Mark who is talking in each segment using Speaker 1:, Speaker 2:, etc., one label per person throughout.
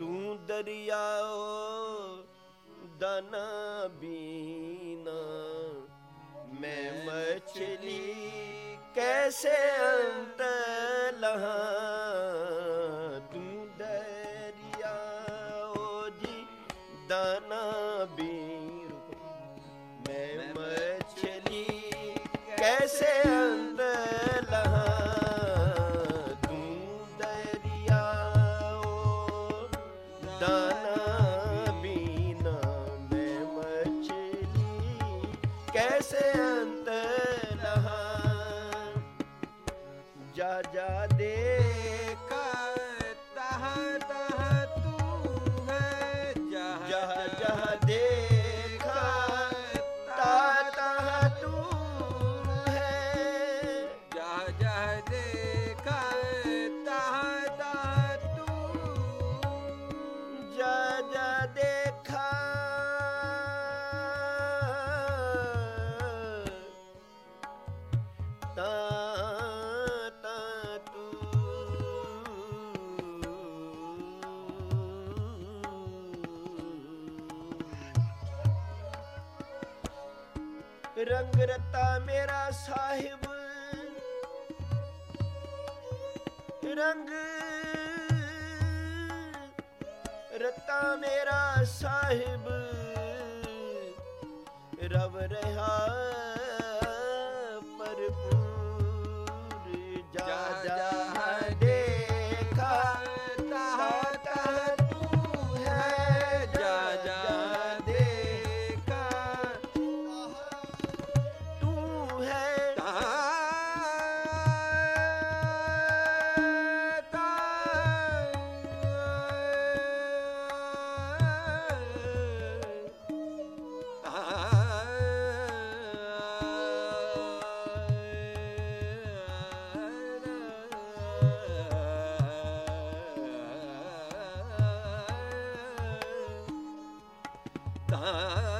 Speaker 1: ਤੂੰ ਦਰਿਆਓ ਦਨਾ ਬੀਨਾ। ਮੈਂ ਮਛਲੀ ਕੈਸੇ ਅੰਤ ਲਹਾ? ਕਹਦੇ ਕਰਤਾ ਤੂੰ। ਜਦ ਦੇਖਾ। ਰੰਗ ਰਤਾ ਮੇਰਾ ਸਾਹਿਬ ਰੰਗ ਰਤਾ ਮੇਰਾ ਸਾਹਿਬ ਰਵ ਰਹਾ ta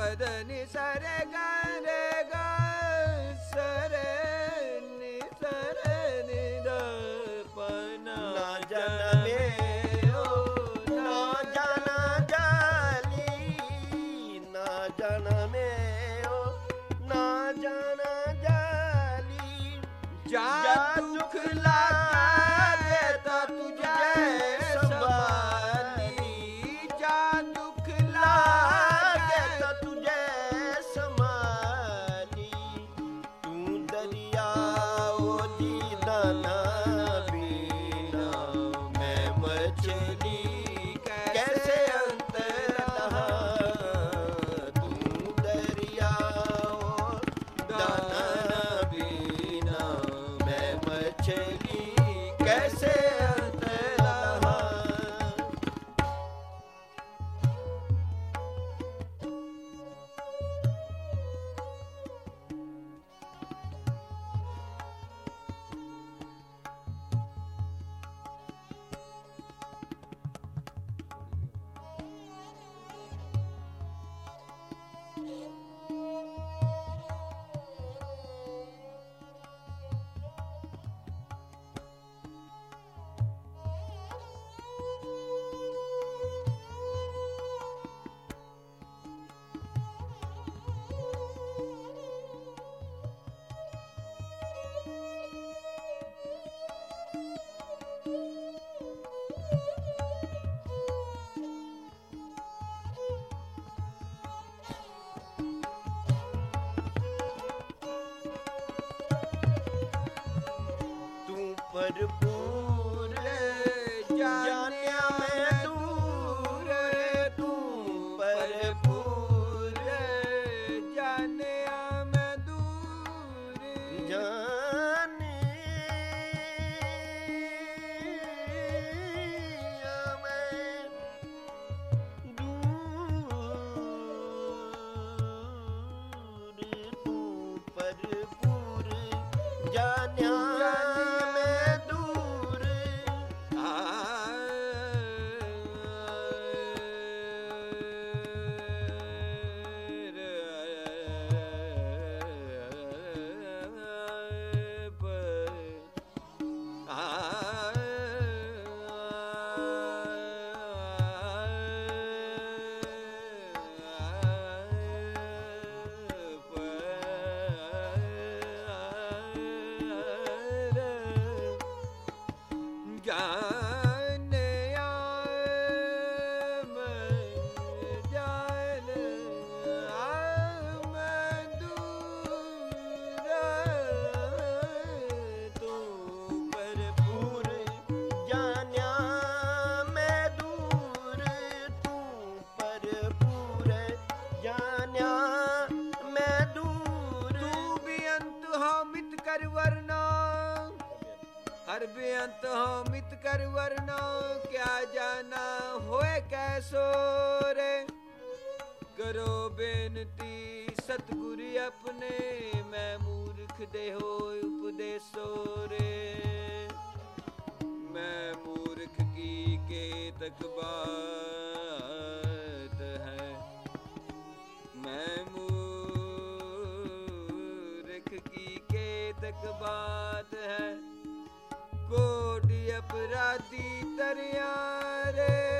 Speaker 1: పదని సరే గరే సరే ని సరే ని పనా జనమే జనమే నా జన జాలి జా ஒரு ਅੰਤ
Speaker 2: ਹੋ ਮਿਤ ਕਰ ਵਰਨਾ, ਕਿਆ ਜਾਣਾ ਹੋਏ ਕੈਸੋ ਰੇ? ਕਰੋ ਬੇਨਤੀ ਸਤਗੁਰ ਆਪਣੇ, ਮੈਂ ਮੂਰਖ ਦੇ ਹੋ ਉਪਦੇਸੋ ਰੇ। ਮੈਂ ਮੂਰਖ ਕੀ ਕੇ ਤਕਬਾਤ ਹੈ? ਮੈਂ ਮੂਰਖ ਕੀ ਕੇ ਤਕਬਾਤ ਹੈ? ਅਪਰਾਧੀ ਦਰਿਆ ਰੇ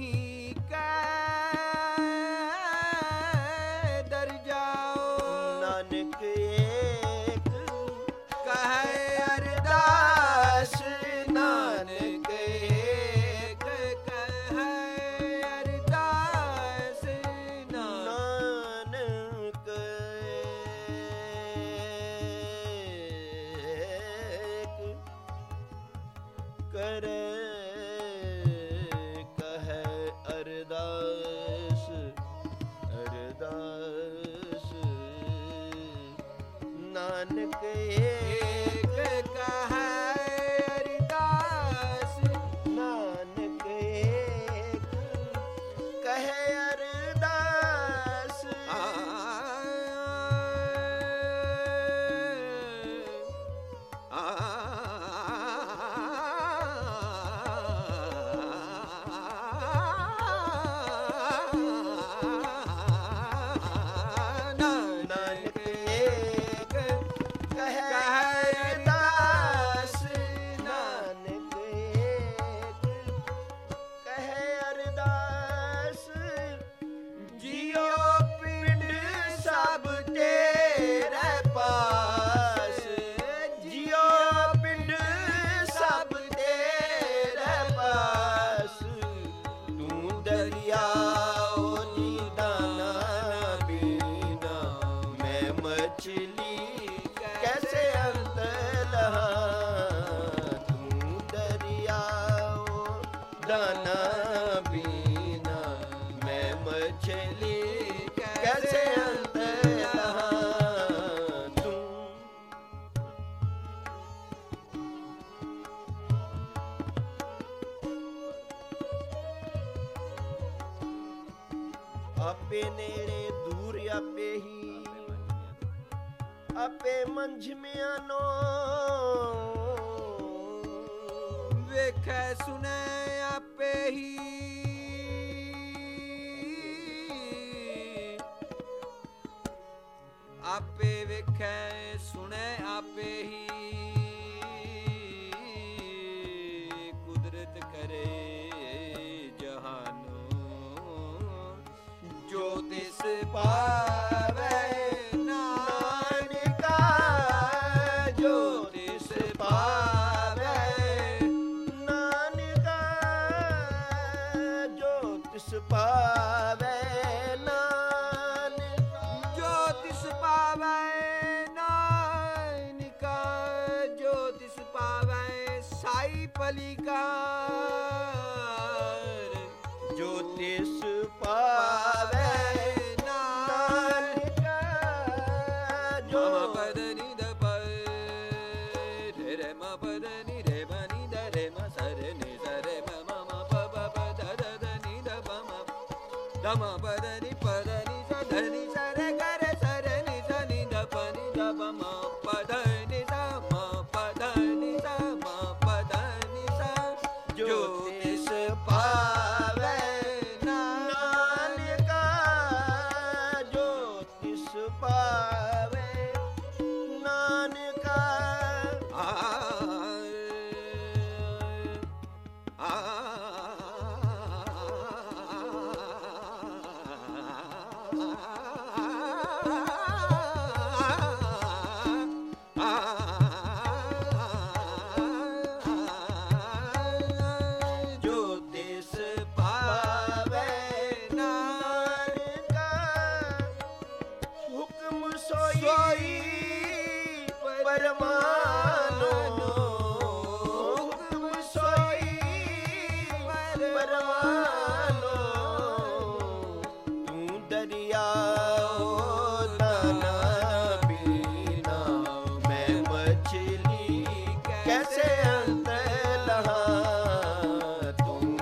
Speaker 1: कर ਕੈਸੇ ਅੰਤ ਤੂੰ। ਆਪੇ ਨੇੜੇ ਦੂਰ ਆਪੇ ਹੀ। ਆਪੇ ਮੰਝਮਿਆਂ ਨੋ
Speaker 2: ਵੇਖੈ ਸੁਨੈ ਆਪੇ ਵੇਖੈ ਆਪੇ ਹੀ। ਕੁਦਰਤ ਕਰੇ ਜਹਾਨੋ ਜੋ ਤਿਸ ਪਾਵੈ ਸਾਈ ਪਲੀਕਾਰ
Speaker 1: ਜੋ ਤਿਸ ਪਾਵੈ ਨਾਨਕਾ। ਜੋ
Speaker 2: ਪਦ ਨੀ ਦ ਪ ਰੇ ਮ ਪਦ ਨੀ ਰੇ ਮ ਨੀ ਦ ਰੇ ਮ ਸ ਰੇ ਨੀ ਸ ਰੇ ਮ ਮ ਪ ਪ ਪ ਦ ਦ ਦ ਨੀ ਦ ਪ ਮ। ਦ ਮ ਪਦ ਨੀ
Speaker 1: ਸੋਈ ਪਰਮਾਨੋ ਹੁਕਮ ਸੋਈ ਪਰਮਾਨੋ ਤੂੰ ਦਰਿਆ ਦਾਨਾ ਪੀਨਾ ਮੈਂ ਮਛਲੀ ਕੈਸੇ ਅੰਤ ਲਹਾ? ਤੂੰ